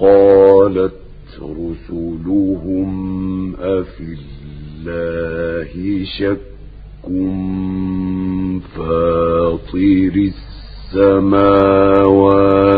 قالت رسلهم أفي الله شك فاطر السماوات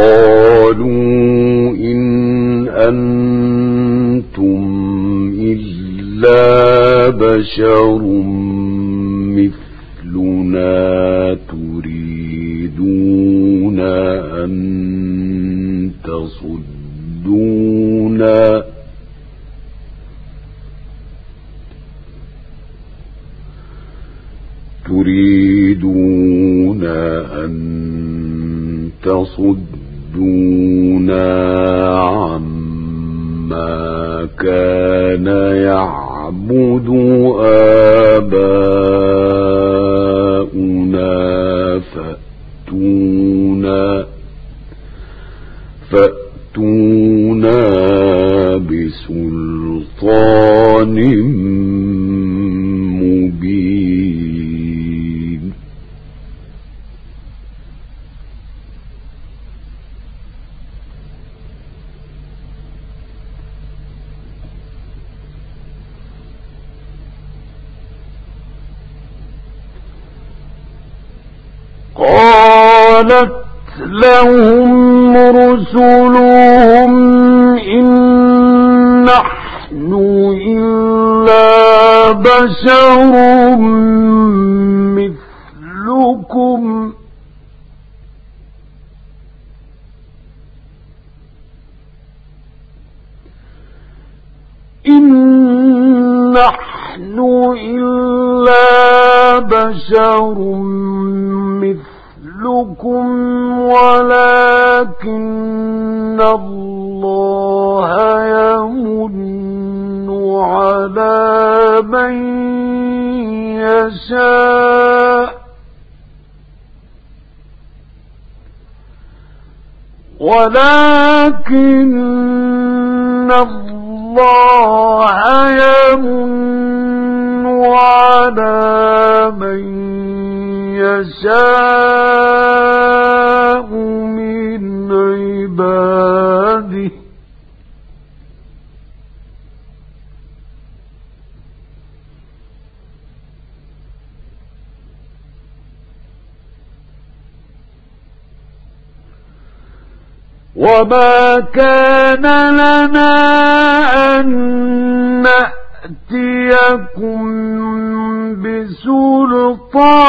قالوا إن أنتم إلا بشر مثلنا تريدون أن تصدونا. تريدون أن تصدونا. عما كان يعبد آباؤنا فأتونا فأتونا بسلطان قالت لهم رسلهم إن نحن إلا بشر مثلكم. إن نحن إلا بشر مثلكم ولكن الله يمن على من يشاء. ولكن الله يمن على من يشاء من عباده وما كان لنا أن نأتيكم بسلطان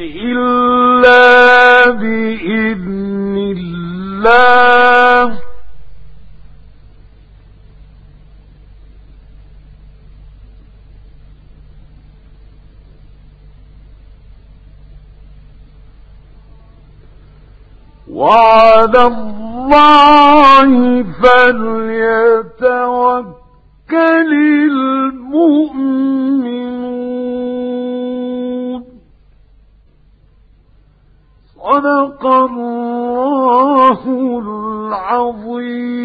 إلا بإذن الله. وعلى الله فليتوكل المؤمنون. صدق الله العظيم.